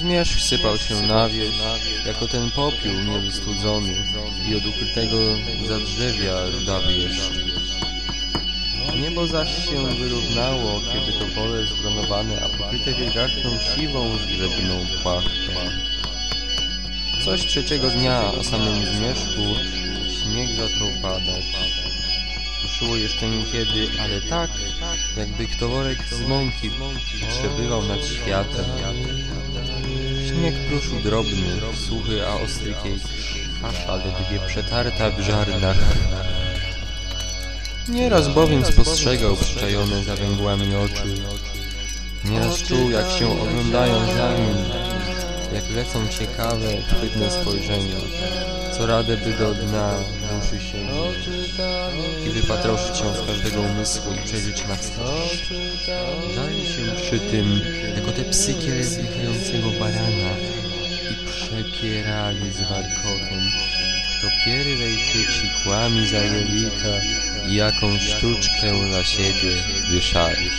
Zmierzch sypał się na wieś, jako ten popiół niewystudzony i od ukrytego zadrzewia rudawy jeszcze. Niebo zaś się wyrównało, kiedy to pole zgronowane, a pokryte wielgachną siwą zgrzebną płachtą. Coś trzeciego dnia o samym zmierzchu śnieg zaczął padać. Ruszyło jeszcze niekiedy, ale tak, jakby kto worek z mąki przebywał nad światem. Śnieg pruszył drobny, suchy, a ostry kasza ledwie przetarta w żarnach. Nieraz bowiem spostrzegał przyczajone za węgłami oczy. Nieraz czuł, jak się oglądają za nim, jak lecą ciekawe, chwytne spojrzenia, co radę by do dna duszy się wypatroszyć się z każdego umysłu i przejrzeć na. Żali się przy tym, jako te psy kierującego barana i przepierali z warkotem, kto pierwej chwyci kłami za jelita i jaką sztuczkę dla siebie wyszali.